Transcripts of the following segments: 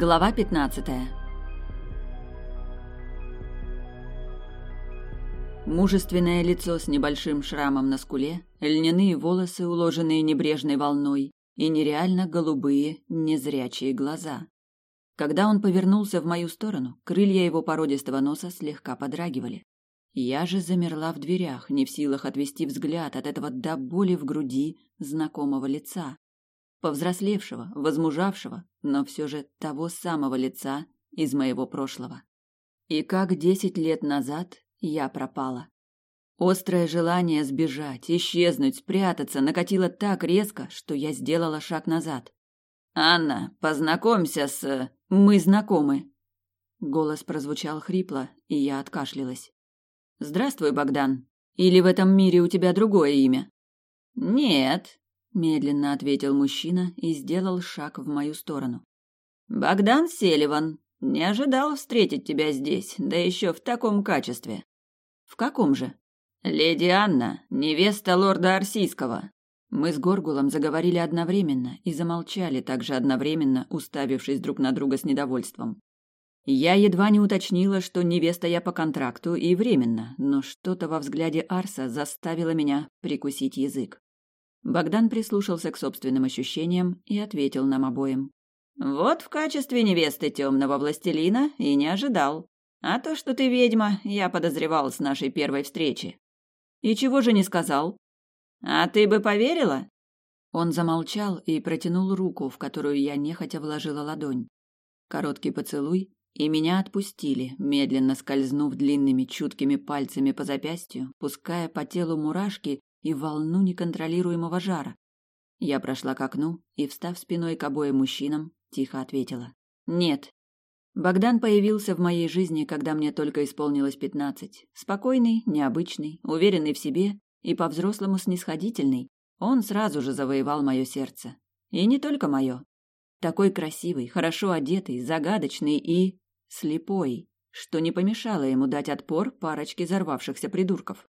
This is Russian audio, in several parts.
Глава 15. Мужественное лицо с небольшим шрамом на скуле, льняные волосы, уложенные небрежной волной, и нереально голубые, незрячие глаза. Когда он повернулся в мою сторону, крылья его породистого носа слегка подрагивали. Я же замерла в дверях, не в силах отвести взгляд от этого до боли в груди знакомого лица повзрослевшего, возмужавшего, но все же того самого лица из моего прошлого. И как десять лет назад я пропала. Острое желание сбежать, исчезнуть, спрятаться накатило так резко, что я сделала шаг назад. «Анна, познакомься с... Мы знакомы!» Голос прозвучал хрипло, и я откашлялась. «Здравствуй, Богдан. Или в этом мире у тебя другое имя?» «Нет, медленно ответил мужчина и сделал шаг в мою сторону. Богдан Селиван, не ожидал встретить тебя здесь, да еще в таком качестве. В каком же? Леди Анна, невеста лорда Арсийского. Мы с Горгулом заговорили одновременно и замолчали также одновременно, уставившись друг на друга с недовольством. Я едва не уточнила, что невеста я по контракту и временно, но что-то во взгляде Арса заставило меня прикусить язык. Богдан прислушался к собственным ощущениям и ответил нам обоим. «Вот в качестве невесты темного властелина и не ожидал. А то, что ты ведьма, я подозревал с нашей первой встречи». «И чего же не сказал?» «А ты бы поверила?» Он замолчал и протянул руку, в которую я нехотя вложила ладонь. Короткий поцелуй, и меня отпустили, медленно скользнув длинными чуткими пальцами по запястью, пуская по телу мурашки и волну неконтролируемого жара. Я прошла к окну и, встав спиной к обоим мужчинам, тихо ответила. «Нет». Богдан появился в моей жизни, когда мне только исполнилось пятнадцать. Спокойный, необычный, уверенный в себе и по-взрослому снисходительный, он сразу же завоевал мое сердце. И не только мое. Такой красивый, хорошо одетый, загадочный и... слепой, что не помешало ему дать отпор парочке взорвавшихся придурков.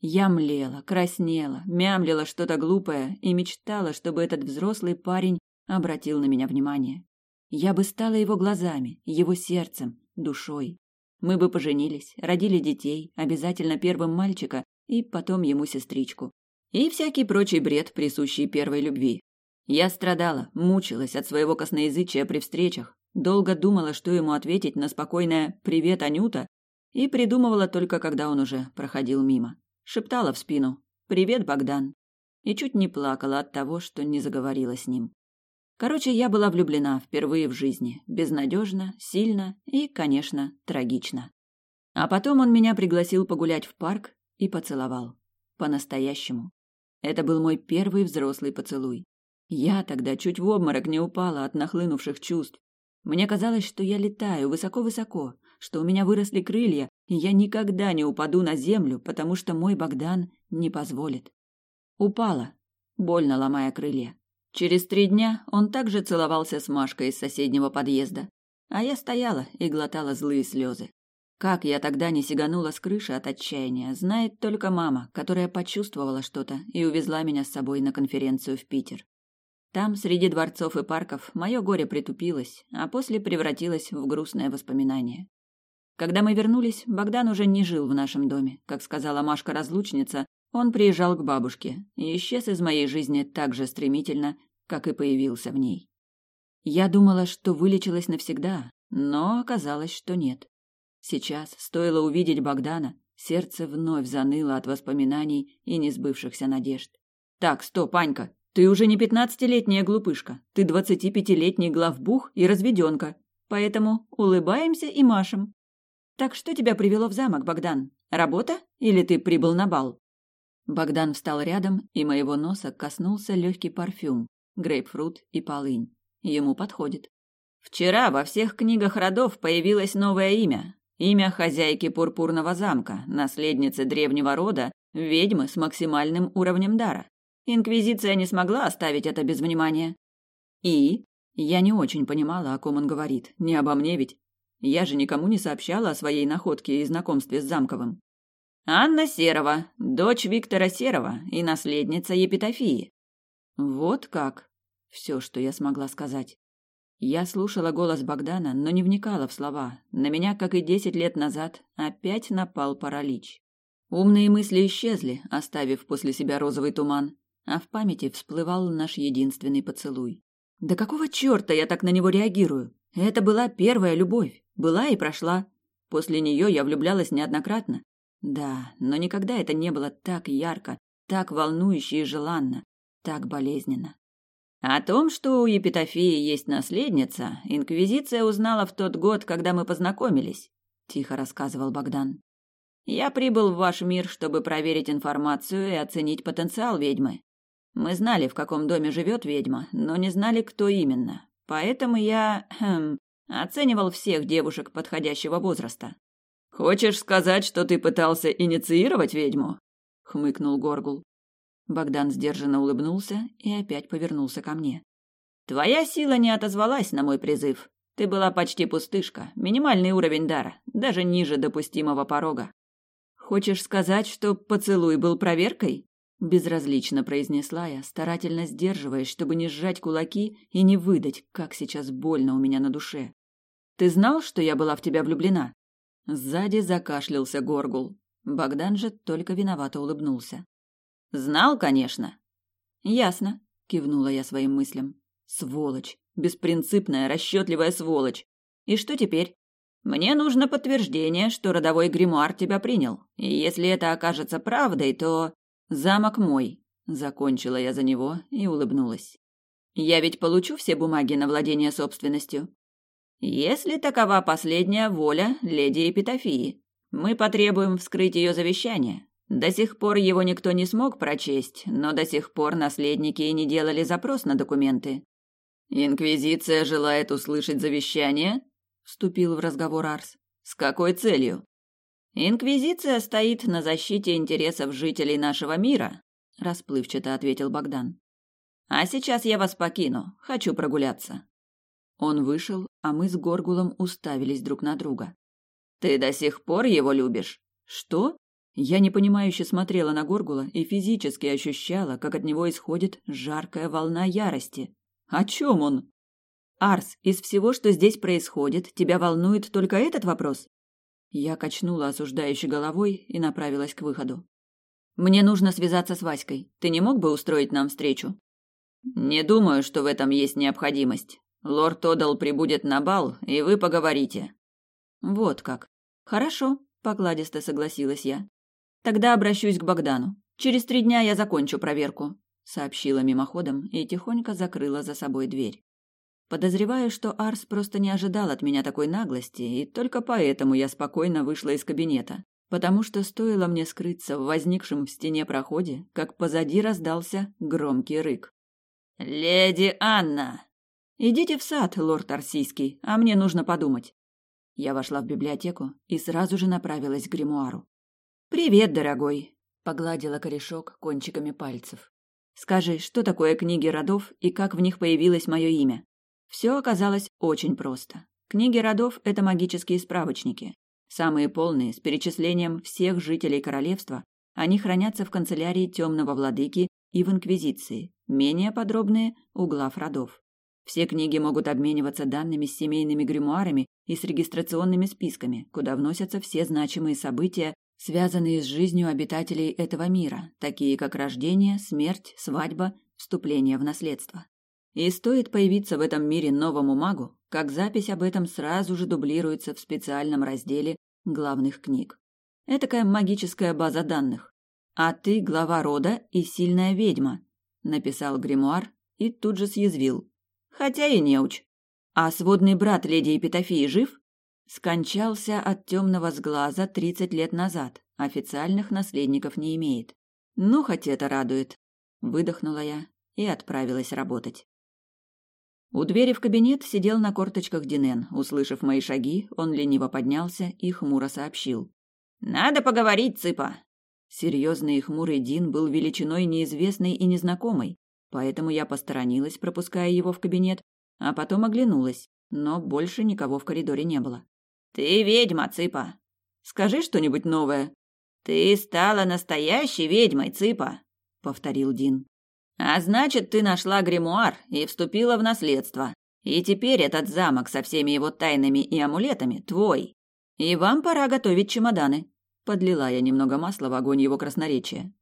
Я млела, краснела, мямлила что-то глупое и мечтала, чтобы этот взрослый парень обратил на меня внимание. Я бы стала его глазами, его сердцем, душой. Мы бы поженились, родили детей, обязательно первым мальчика и потом ему сестричку. И всякий прочий бред, присущий первой любви. Я страдала, мучилась от своего косноязычия при встречах, долго думала, что ему ответить на спокойное «Привет, Анюта», и придумывала только, когда он уже проходил мимо шептала в спину «Привет, Богдан!» и чуть не плакала от того, что не заговорила с ним. Короче, я была влюблена впервые в жизни, безнадежно, сильно и, конечно, трагично. А потом он меня пригласил погулять в парк и поцеловал. По-настоящему. Это был мой первый взрослый поцелуй. Я тогда чуть в обморок не упала от нахлынувших чувств. Мне казалось, что я летаю высоко-высоко, что у меня выросли крылья, я никогда не упаду на землю, потому что мой Богдан не позволит. Упала, больно ломая крылья. Через три дня он также целовался с Машкой из соседнего подъезда, а я стояла и глотала злые слезы. Как я тогда не сиганула с крыши от отчаяния, знает только мама, которая почувствовала что-то и увезла меня с собой на конференцию в Питер. Там, среди дворцов и парков, мое горе притупилось, а после превратилось в грустное воспоминание. Когда мы вернулись, Богдан уже не жил в нашем доме. Как сказала Машка-разлучница, он приезжал к бабушке и исчез из моей жизни так же стремительно, как и появился в ней. Я думала, что вылечилась навсегда, но оказалось, что нет. Сейчас, стоило увидеть Богдана, сердце вновь заныло от воспоминаний и несбывшихся надежд. «Так, стоп, Анька, ты уже не пятнадцатилетняя глупышка, ты двадцатипятилетний главбух и разведенка, поэтому улыбаемся и машем». Так что тебя привело в замок, Богдан? Работа или ты прибыл на бал? Богдан встал рядом, и моего носа коснулся легкий парфюм, грейпфрут и полынь. Ему подходит. Вчера во всех книгах родов появилось новое имя. Имя хозяйки пурпурного замка, наследницы древнего рода, ведьмы с максимальным уровнем дара. Инквизиция не смогла оставить это без внимания. И я не очень понимала, о ком он говорит. Не обо мне ведь. Я же никому не сообщала о своей находке и знакомстве с Замковым. Анна Серова, дочь Виктора Серова и наследница Епитофии. Вот как. Все, что я смогла сказать. Я слушала голос Богдана, но не вникала в слова. На меня, как и десять лет назад, опять напал паралич. Умные мысли исчезли, оставив после себя розовый туман, а в памяти всплывал наш единственный поцелуй. Да какого черта я так на него реагирую? Это была первая любовь, была и прошла. После нее я влюблялась неоднократно. Да, но никогда это не было так ярко, так волнующе и желанно, так болезненно. О том, что у Епитофии есть наследница, инквизиция узнала в тот год, когда мы познакомились, тихо рассказывал Богдан. Я прибыл в ваш мир, чтобы проверить информацию и оценить потенциал ведьмы. Мы знали, в каком доме живет ведьма, но не знали, кто именно. Поэтому я хм, оценивал всех девушек подходящего возраста. Хочешь сказать, что ты пытался инициировать ведьму? хмыкнул Горгул. Богдан сдержанно улыбнулся и опять повернулся ко мне. Твоя сила не отозвалась на мой призыв. Ты была почти пустышка, минимальный уровень дара, даже ниже допустимого порога. Хочешь сказать, что поцелуй был проверкой? Безразлично произнесла я, старательно сдерживаясь, чтобы не сжать кулаки и не выдать, как сейчас больно у меня на душе. Ты знал, что я была в тебя влюблена? Сзади закашлялся Горгул. Богдан же только виновато улыбнулся. Знал, конечно. Ясно, кивнула я своим мыслям. Сволочь, беспринципная, расчетливая сволочь. И что теперь? Мне нужно подтверждение, что родовой гримуар тебя принял. И если это окажется правдой, то замок мой. Закончила я за него и улыбнулась. Я ведь получу все бумаги на владение собственностью. Если такова последняя воля леди Эпитофии, мы потребуем вскрыть ее завещание. До сих пор его никто не смог прочесть, но до сих пор наследники и не делали запрос на документы. Инквизиция желает услышать завещание? вступил в разговор Арс. С какой целью? Инквизиция стоит на защите интересов жителей нашего мира, расплывчато ответил Богдан. А сейчас я вас покину, хочу прогуляться. Он вышел, а мы с Горгулом уставились друг на друга. Ты до сих пор его любишь? Что? Я непонимающе смотрела на Горгула и физически ощущала, как от него исходит жаркая волна ярости. О чем он? Арс, из всего, что здесь происходит, тебя волнует только этот вопрос? Я качнула осуждающей головой и направилась к выходу. Мне нужно связаться с Васькой. Ты не мог бы устроить нам встречу? Не думаю, что в этом есть необходимость. Лорд Одал прибудет на бал, и вы поговорите. Вот как. Хорошо, покладисто согласилась я. Тогда обращусь к Богдану. Через три дня я закончу проверку, сообщила мимоходом и тихонько закрыла за собой дверь. Подозреваю, что Арс просто не ожидал от меня такой наглости, и только поэтому я спокойно вышла из кабинета, потому что стоило мне скрыться в возникшем в стене проходе, как позади раздался громкий рык. «Леди Анна!» «Идите в сад, лорд Арсийский, а мне нужно подумать». Я вошла в библиотеку и сразу же направилась к гримуару. «Привет, дорогой!» — погладила корешок кончиками пальцев. «Скажи, что такое книги родов и как в них появилось мое имя?» Все оказалось очень просто. Книги родов – это магические справочники. Самые полные, с перечислением всех жителей королевства, они хранятся в канцелярии темного владыки и в инквизиции, менее подробные – у глав родов. Все книги могут обмениваться данными с семейными гримуарами и с регистрационными списками, куда вносятся все значимые события, связанные с жизнью обитателей этого мира, такие как рождение, смерть, свадьба, вступление в наследство. И стоит появиться в этом мире новому магу, как запись об этом сразу же дублируется в специальном разделе главных книг. Этакая магическая база данных. А ты глава рода и сильная ведьма, написал гримуар и тут же съязвил. Хотя и неуч. А сводный брат леди Епитофии жив? Скончался от темного сглаза тридцать лет назад. Официальных наследников не имеет. Ну, хоть это радует. Выдохнула я и отправилась работать. У двери в кабинет сидел на корточках Динен. Услышав мои шаги, он лениво поднялся и хмуро сообщил. «Надо поговорить, цыпа!» Серьезный и хмурый Дин был величиной неизвестной и незнакомой, поэтому я посторонилась, пропуская его в кабинет, а потом оглянулась, но больше никого в коридоре не было. «Ты ведьма, цыпа!» «Скажи что-нибудь новое!» «Ты стала настоящей ведьмой, цыпа!» — повторил Дин. А значит, ты нашла гримуар и вступила в наследство. И теперь этот замок со всеми его тайнами и амулетами твой. И вам пора готовить чемоданы. Подлила я немного масла в огонь его красноречия.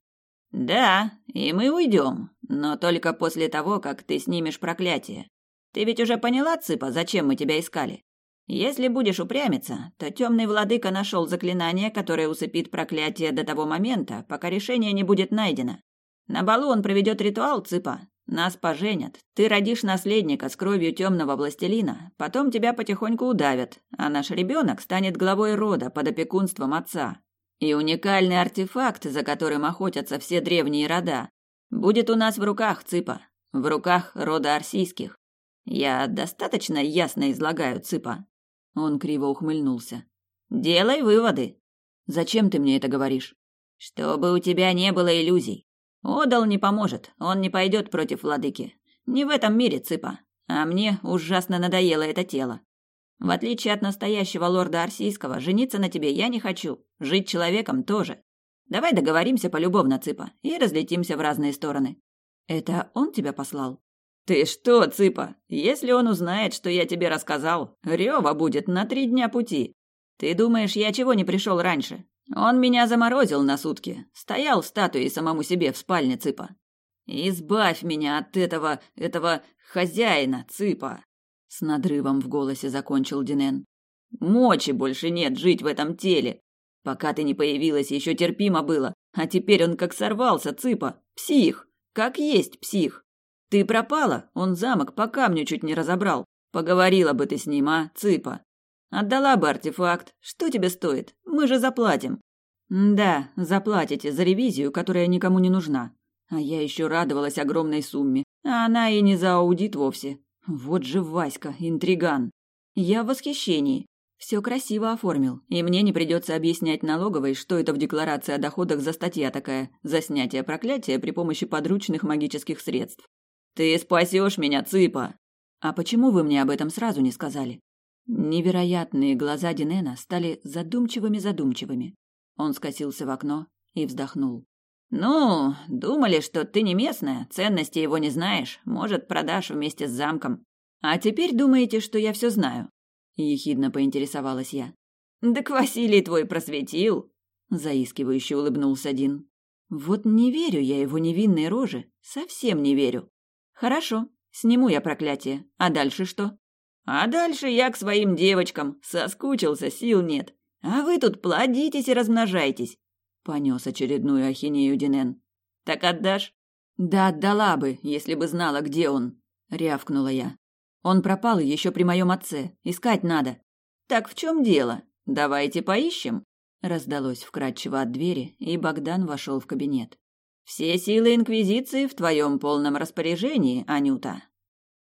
Да, и мы уйдем, но только после того, как ты снимешь проклятие. Ты ведь уже поняла, Цыпа, зачем мы тебя искали? Если будешь упрямиться, то темный владыка нашел заклинание, которое усыпит проклятие до того момента, пока решение не будет найдено. На балу он проведет ритуал, Цыпа. Нас поженят. Ты родишь наследника с кровью темного властелина, потом тебя потихоньку удавят, а наш ребенок станет главой рода под опекунством отца. И уникальный артефакт, за которым охотятся все древние рода, будет у нас в руках, Цыпа, в руках рода Арсийских. Я достаточно ясно излагаю, Цыпа. Он криво ухмыльнулся. Делай выводы. Зачем ты мне это говоришь? Чтобы у тебя не было иллюзий. Одал не поможет, он не пойдет против владыки. Не в этом мире, Цыпа. А мне ужасно надоело это тело. В отличие от настоящего лорда Арсийского, жениться на тебе я не хочу. Жить человеком тоже. Давай договоримся полюбовно, Цыпа, и разлетимся в разные стороны. Это он тебя послал? Ты что, Цыпа? Если он узнает, что я тебе рассказал, рёва будет на три дня пути. Ты думаешь, я чего не пришел раньше? Он меня заморозил на сутки. Стоял в статуе самому себе в спальне Цыпа. Избавь меня от этого, этого хозяина, Цыпа. С надрывом в голосе закончил Динен. Мочи больше нет жить в этом теле. Пока ты не появилась, еще терпимо было, а теперь он как сорвался, Цыпа. Псих, как есть псих. Ты пропала, он замок по камню чуть не разобрал. Поговорила бы ты с ним, а, цыпа? Отдала бы артефакт. Что тебе стоит? Мы же заплатим. Да, заплатите за ревизию, которая никому не нужна. А я еще радовалась огромной сумме. А она и не за аудит вовсе. Вот же Васька, интриган. Я в восхищении. Все красиво оформил, и мне не придется объяснять налоговой, что это в декларации о доходах за статья такая, за снятие проклятия при помощи подручных магических средств. Ты спасешь меня, цыпа. А почему вы мне об этом сразу не сказали? Невероятные глаза Динена стали задумчивыми-задумчивыми. Он скосился в окно и вздохнул. Ну, думали, что ты не местная, ценности его не знаешь, может, продашь вместе с замком. А теперь думаете, что я все знаю? Ехидно поинтересовалась я. Так Василий твой просветил, заискивающе улыбнулся Дин. Вот не верю я его невинной роже, совсем не верю. Хорошо, сниму я проклятие. А дальше что? А дальше я к своим девочкам. Соскучился, сил нет. А вы тут плодитесь и размножайтесь. Понес очередную ахинею Динен. Так отдашь? Да отдала бы, если бы знала, где он. Рявкнула я. Он пропал еще при моем отце. Искать надо. Так в чем дело? Давайте поищем. Раздалось вкрадчиво от двери, и Богдан вошел в кабинет. Все силы Инквизиции в твоем полном распоряжении, Анюта.